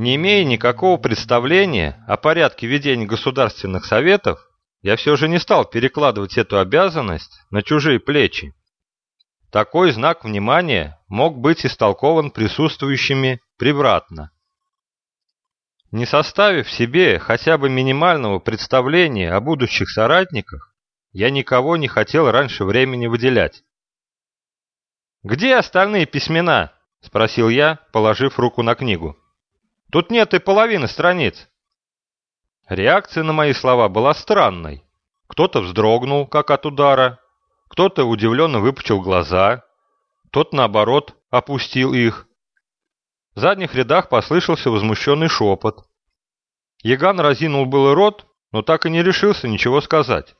Не имея никакого представления о порядке ведения государственных советов, я все же не стал перекладывать эту обязанность на чужие плечи. Такой знак внимания мог быть истолкован присутствующими превратно. Не составив себе хотя бы минимального представления о будущих соратниках, я никого не хотел раньше времени выделять. «Где остальные письмена?» — спросил я, положив руку на книгу. «Тут нет и половины страниц». Реакция на мои слова была странной. Кто-то вздрогнул, как от удара, кто-то удивленно выпучил глаза, тот, наоборот, опустил их. В задних рядах послышался возмущенный шепот. Яган разинул было рот, но так и не решился ничего сказать.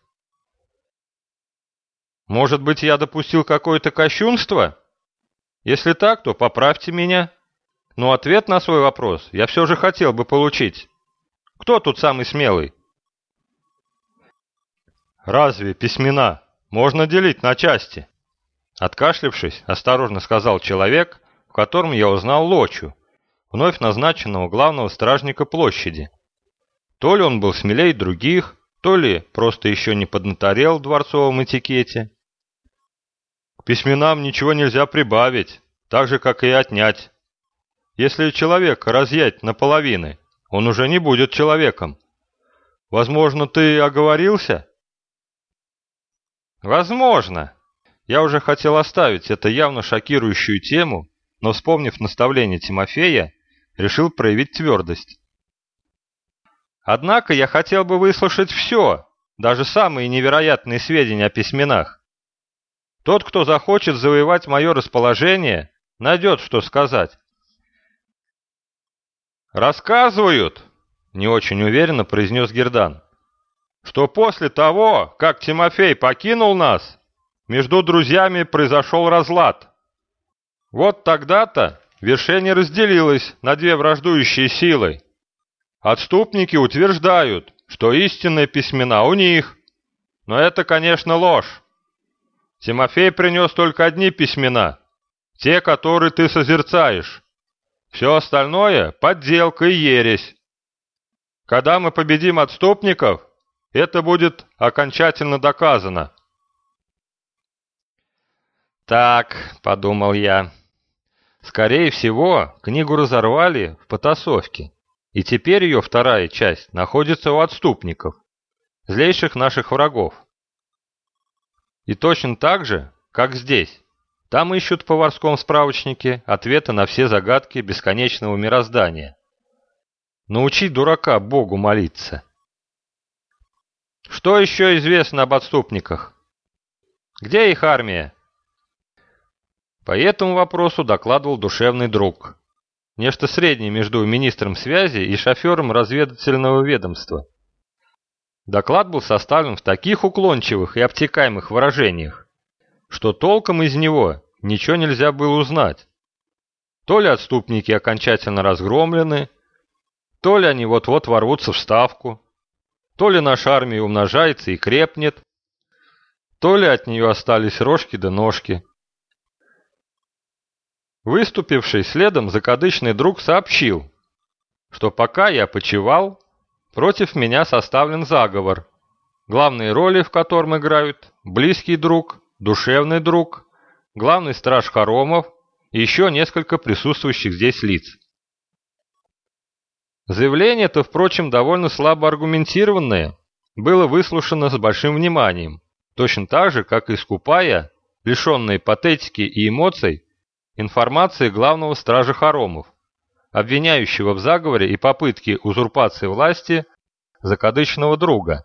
«Может быть, я допустил какое-то кощунство? Если так, то поправьте меня. Но ответ на свой вопрос я все же хотел бы получить. Кто тут самый смелый?» «Разве письмена можно делить на части?» Откашлившись, осторожно сказал человек, в котором я узнал Лочу, вновь назначенного главного стражника площади. То ли он был смелее других, то ли просто еще не поднаторел в дворцовом этикете. К письменам ничего нельзя прибавить, так же, как и отнять. Если человек разъять наполовины, он уже не будет человеком. Возможно, ты оговорился? Возможно, я уже хотел оставить эту явно шокирующую тему, но, вспомнив наставление Тимофея, решил проявить твердость. Однако я хотел бы выслушать все, даже самые невероятные сведения о письменах. Тот, кто захочет завоевать мое расположение, найдет, что сказать. «Рассказывают», — не очень уверенно произнес Гердан, «что после того, как Тимофей покинул нас, между друзьями произошел разлад. Вот тогда-то вершение разделилось на две враждующие силы. Отступники утверждают, что истинные письмена у них, но это, конечно, ложь. Тимофей принес только одни письмена, те, которые ты созерцаешь. Все остальное — подделка и ересь. Когда мы победим отступников, это будет окончательно доказано. «Так», — подумал я, — «скорее всего, книгу разорвали в потасовке, и теперь ее вторая часть находится у отступников, злейших наших врагов. И точно так же, как здесь, там ищут в поварском справочнике ответы на все загадки бесконечного мироздания. Научить дурака Богу молиться». Что еще известно об отступниках? Где их армия? По этому вопросу докладывал душевный друг. Нечто среднее между министром связи и шофером разведывательного ведомства. Доклад был составлен в таких уклончивых и обтекаемых выражениях, что толком из него ничего нельзя было узнать. То ли отступники окончательно разгромлены, то ли они вот-вот ворвутся в Ставку, то ли наша армия умножается и крепнет, то ли от нее остались рожки да ножки. Выступивший следом закадычный друг сообщил, что пока я почевал, против меня составлен заговор, главные роли в котором играют близкий друг, душевный друг, главный страж хоромов и еще несколько присутствующих здесь лиц. Заявление-то, впрочем, довольно слабо аргументированное, было выслушано с большим вниманием, точно так же, как и скупая, лишенная патетики и эмоций, информации главного стража Хоромов, обвиняющего в заговоре и попытке узурпации власти закадычного друга,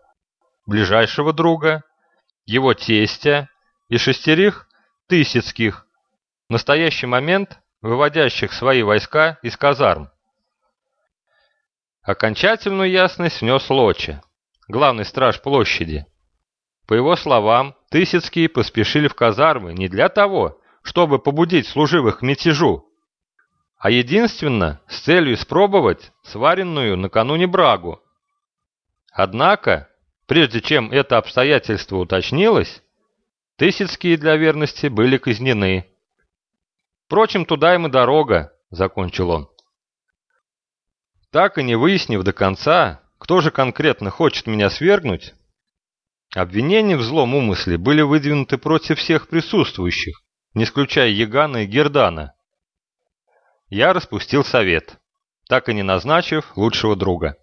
ближайшего друга, его тестя и шестерых тысяцких, в настоящий момент выводящих свои войска из казарм. Окончательную ясность внес Лоча, главный страж площади. По его словам, Тысяцкие поспешили в казармы не для того, чтобы побудить служивых к мятежу, а единственно с целью испробовать сваренную накануне брагу. Однако, прежде чем это обстоятельство уточнилось, Тысяцкие для верности были казнены. Впрочем, туда им и дорога, закончил он. Так и не выяснив до конца, кто же конкретно хочет меня свергнуть, обвинения в злом умысле были выдвинуты против всех присутствующих, не исключая Ягана и Гердана. Я распустил совет, так и не назначив лучшего друга.